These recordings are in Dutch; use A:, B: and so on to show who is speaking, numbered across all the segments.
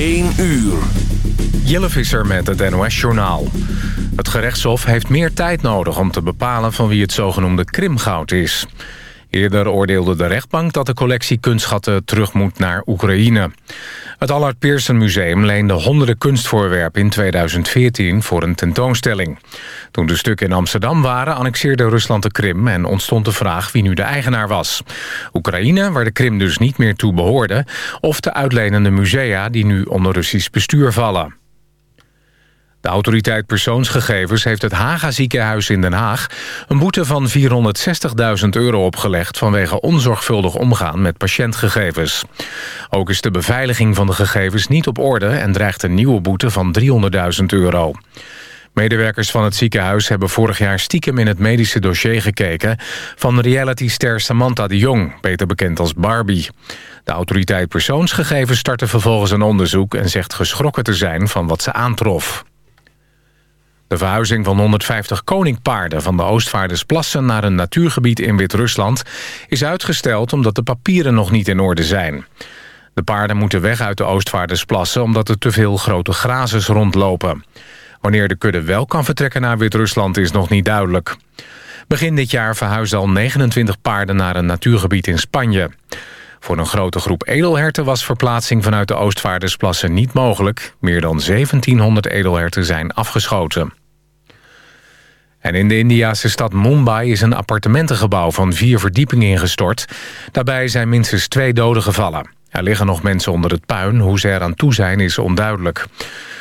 A: 1 uur.
B: Jelle Visser met het NOS-journaal. Het gerechtshof heeft meer tijd nodig om te bepalen van wie het zogenoemde Krimgoud is. Eerder oordeelde de rechtbank dat de collectie kunstschatten terug moet naar Oekraïne. Het Allard Pearson Museum leende honderden kunstvoorwerpen in 2014 voor een tentoonstelling. Toen de stukken in Amsterdam waren, annexeerde Rusland de Krim... en ontstond de vraag wie nu de eigenaar was. Oekraïne, waar de Krim dus niet meer toe behoorde... of de uitlenende musea die nu onder Russisch bestuur vallen. De autoriteit persoonsgegevens heeft het Haga ziekenhuis in Den Haag... een boete van 460.000 euro opgelegd... vanwege onzorgvuldig omgaan met patiëntgegevens. Ook is de beveiliging van de gegevens niet op orde... en dreigt een nieuwe boete van 300.000 euro. Medewerkers van het ziekenhuis hebben vorig jaar stiekem in het medische dossier gekeken... van realityster Samantha de Jong, beter bekend als Barbie. De autoriteit persoonsgegevens startte vervolgens een onderzoek... en zegt geschrokken te zijn van wat ze aantrof. De verhuizing van 150 koninkpaarden van de Oostvaardersplassen... naar een natuurgebied in Wit-Rusland is uitgesteld... omdat de papieren nog niet in orde zijn. De paarden moeten weg uit de Oostvaardersplassen... omdat er te veel grote grazers rondlopen. Wanneer de kudde wel kan vertrekken naar Wit-Rusland is nog niet duidelijk. Begin dit jaar verhuisden al 29 paarden naar een natuurgebied in Spanje. Voor een grote groep edelherten was verplaatsing vanuit de Oostvaardersplassen niet mogelijk. Meer dan 1700 edelherten zijn afgeschoten. En in de Indiase stad Mumbai is een appartementengebouw van vier verdiepingen ingestort. Daarbij zijn minstens twee doden gevallen. Er liggen nog mensen onder het puin. Hoe ze eraan toe zijn is onduidelijk.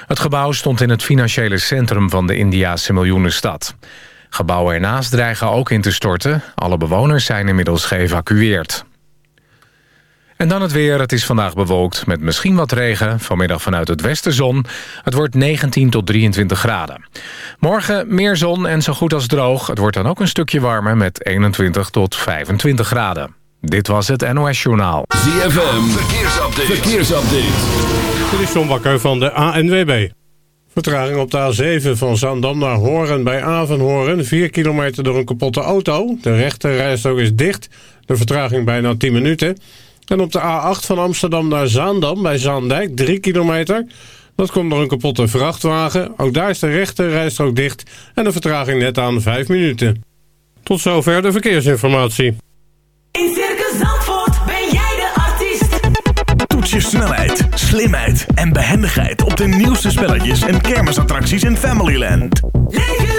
B: Het gebouw stond in het financiële centrum van de Indiase miljoenenstad. Gebouwen ernaast dreigen ook in te storten. Alle bewoners zijn inmiddels geëvacueerd. En dan het weer. Het is vandaag bewolkt met misschien wat regen. Vanmiddag vanuit het westen zon. Het wordt 19 tot 23 graden. Morgen meer zon en zo goed als droog. Het wordt dan ook een stukje warmer met 21 tot 25 graden. Dit was het NOS Journaal.
A: ZFM, verkeersupdate. verkeersupdate.
C: Dit is John Bakker van de ANWB. Vertraging op de A7 van Zandam naar Horen bij Avenhoorn. 4 kilometer door een kapotte auto. De rechte rijstrook is dicht. De vertraging bijna 10 minuten. En op de A8 van Amsterdam naar Zaandam bij Zaandijk, 3 kilometer. Dat komt door een kapotte vrachtwagen. Ook daar is de rechte rijstrook dicht en de vertraging net aan 5 minuten. Tot zover de verkeersinformatie.
D: In Circus Zandvoort ben jij de artiest.
E: Toets je snelheid, slimheid en behendigheid op de nieuwste spelletjes en kermisattracties in Familyland.
D: Leef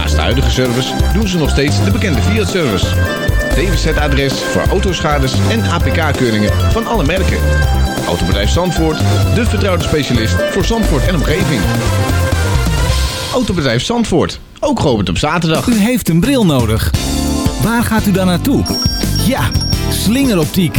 F: Naast de huidige service doen ze nog steeds de bekende Fiat-service. DWZ-adres voor autoschades en APK-keuringen van alle merken. Autobedrijf Zandvoort, de vertrouwde specialist voor Zandvoort en omgeving. Autobedrijf Zandvoort, ook geopend op zaterdag.
G: U heeft een bril nodig. Waar gaat u dan naartoe? Ja, slingeroptiek.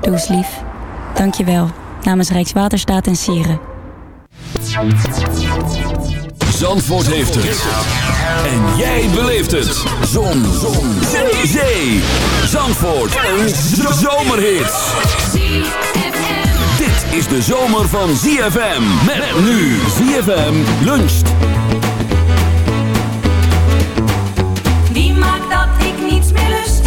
H: Doe's lief. Dank je wel. Namens Rijkswaterstaat en Sieren.
A: Zandvoort heeft het. En jij beleeft het. Zon. Zon. Zee. Zee. Zandvoort. Een zomerhit. Dit
I: is de zomer van ZFM. Met nu ZFM luncht.
D: Wie maakt dat ik niets meer lust?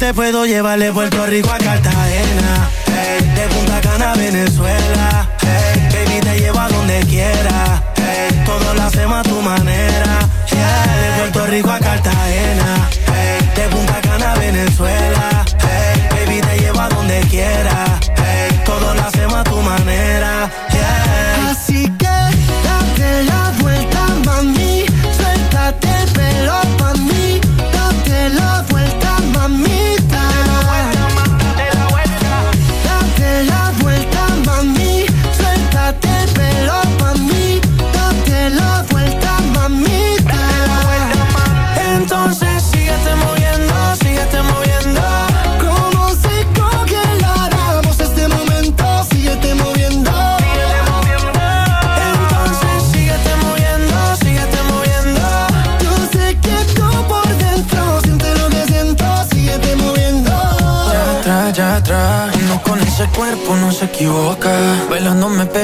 J: te puedo llevar de Puerto Rico a Cartagena, de Punta Cana a Venezuela, hey, baby te llevo a donde quiera, hey, todo lo hacemos a tu manera, yeah, de Puerto Rico a Cartagena.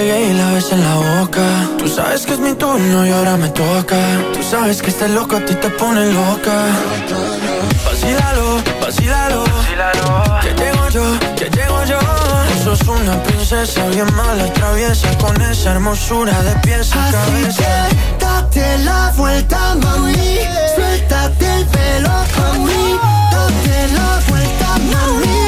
K: Pegué y la ves en la boca. Tú sabes que es mi turno y ahora me toca. Tú sabes que este loco a ti te pone loca. Vacílalo, vacílalo. Que llego yo, que llego yo. Tú sos una princesa bien mala, traviesa. Con esa hermosura de pies a
L: Así
K: cabeza.
L: que date la vuelta, mami. Suéltate el pelo, mami. Date la vuelta, mamita.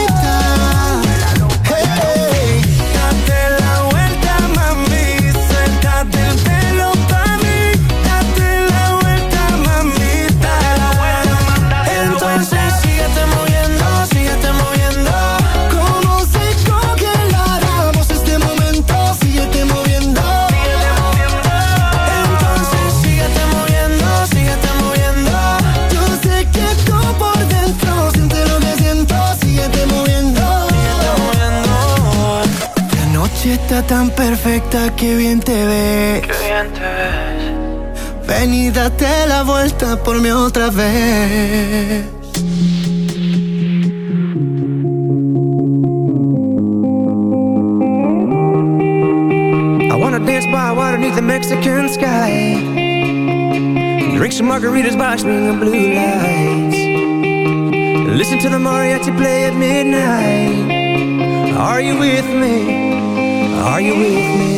L: Noche tan perfecta que bien te ve.
K: Qué bien te ves.
L: Ven y date la vuelta por mí otra vez.
M: I wanna dance by water beneath the Mexican sky. Drink some margaritas by a string of blue lights. Listen to the mariachi play at midnight. Are you with me? Are you with me?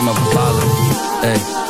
N: samen bepalen. Hey.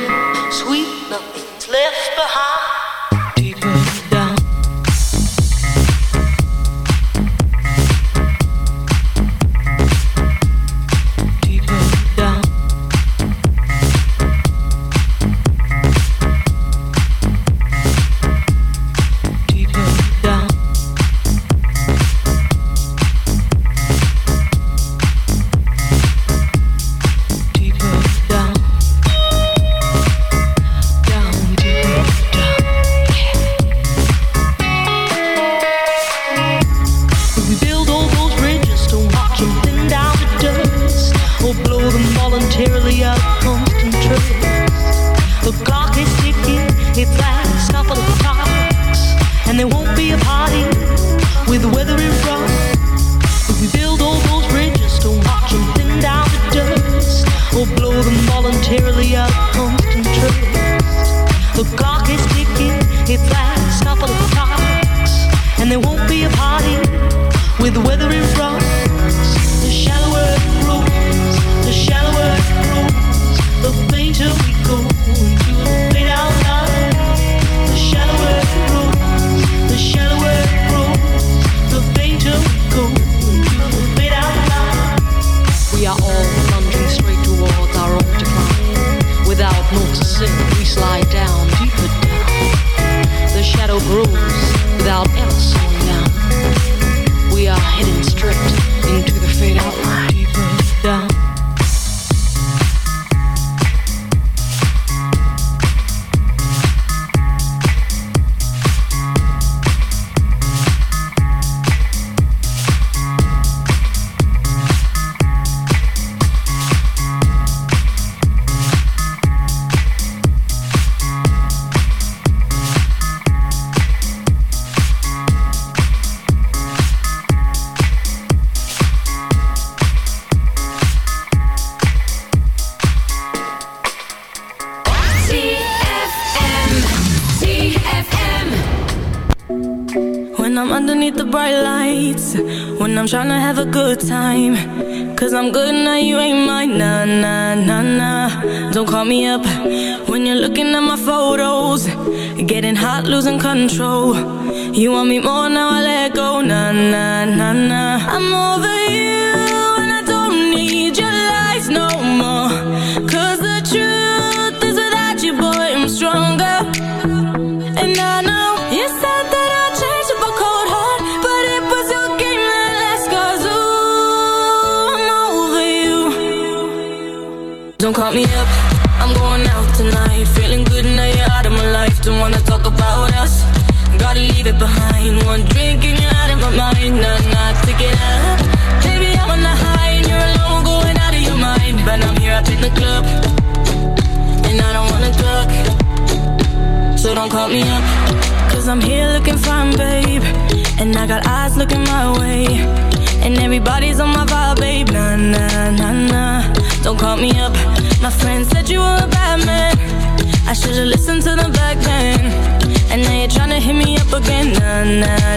D: not losing control. You want me more now, I let go. Nah, nah, nah, nah. I'm over wine. One drink and you're out of my mind. I'm not to up. Baby, I'm on the high and you're alone, going out of your mind. But I'm here up in the club, and I don't wanna talk. So don't call me up, cause I'm here looking fine, babe. And I got eyes looking my way. And everybody's on my vibe, babe. Nah, nah, nah, nah. Don't call me up Now.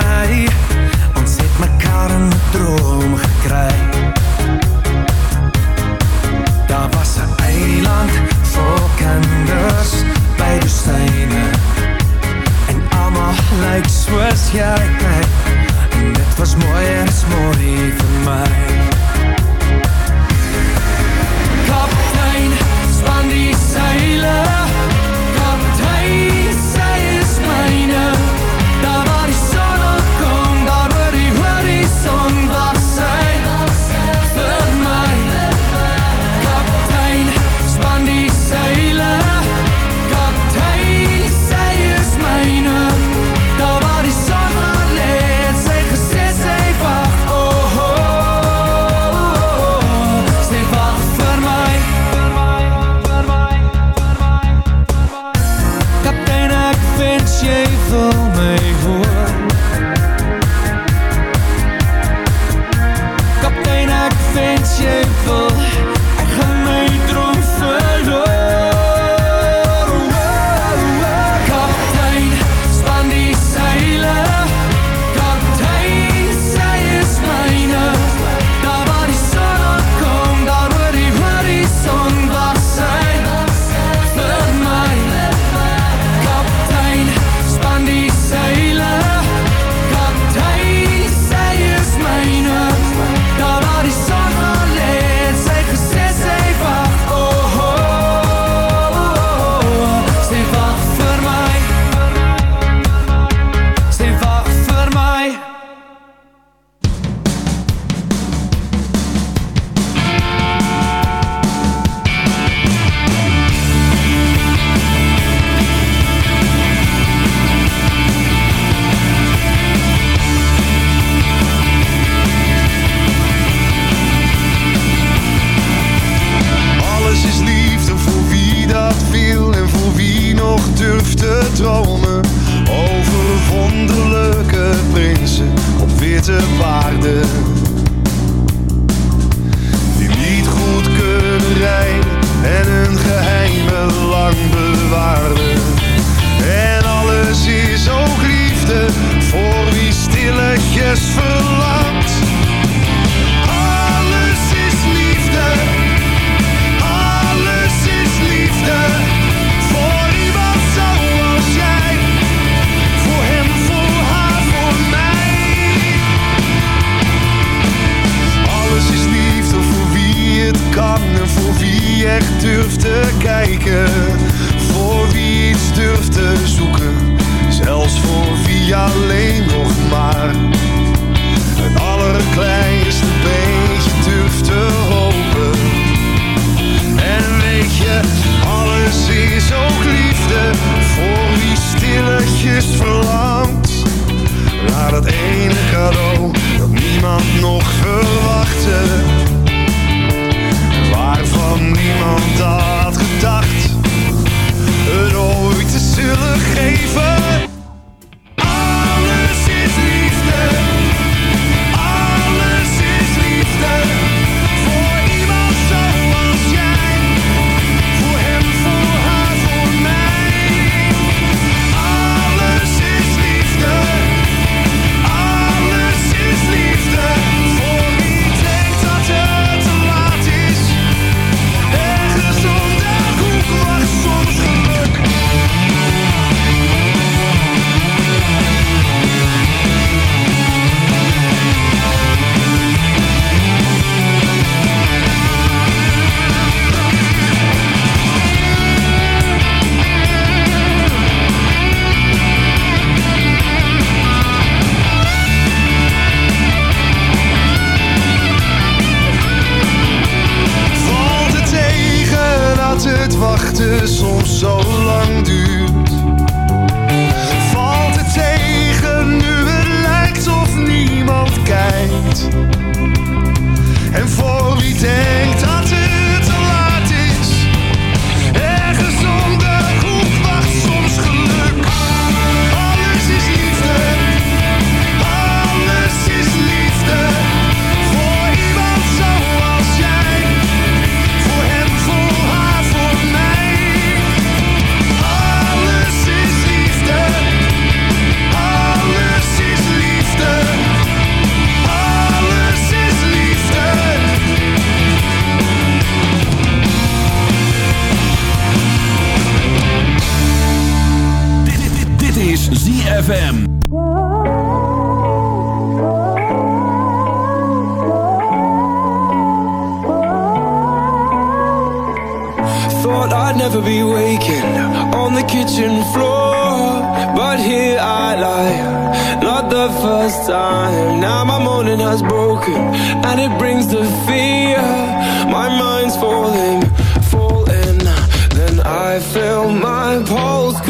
M: Jij, ons het mekaar een droom gekregen.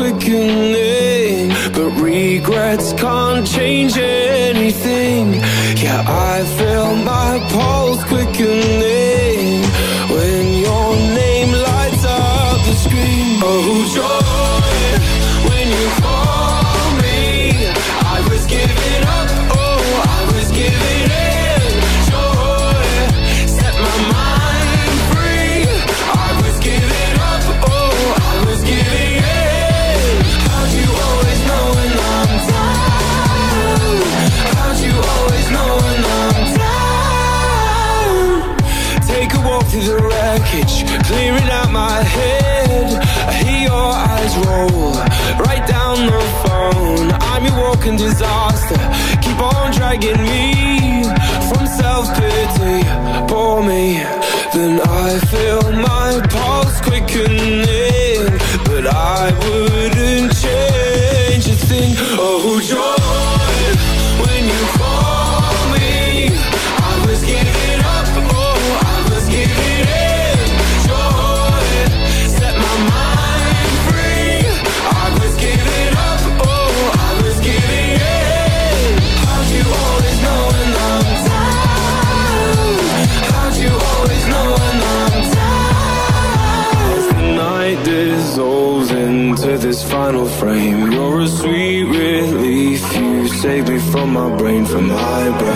O: sickening, but regrets can't change anything. Yeah, I feel my part. in me. From my brain from high brain.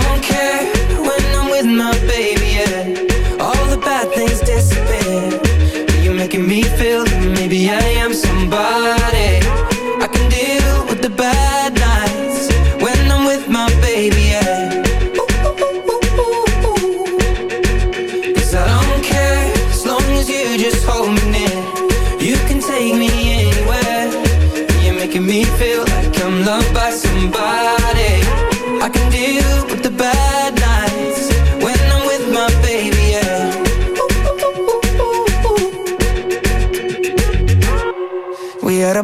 P: don't care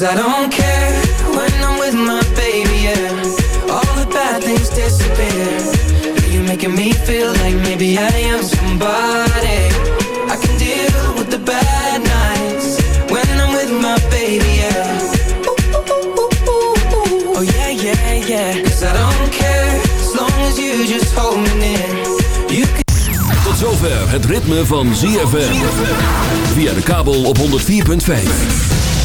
P: Cause I don't care when I'm with my baby, yeah. All the bad things disappear. You're making me feel like maybe I am somebody. I can deal with the bad nights when I'm with my baby, yeah. Oh yeah, yeah, yeah. Cause I don't care as long as you just hold me near. You can
A: Tot zover het ritme van ZFM. Via de kabel op 104.5.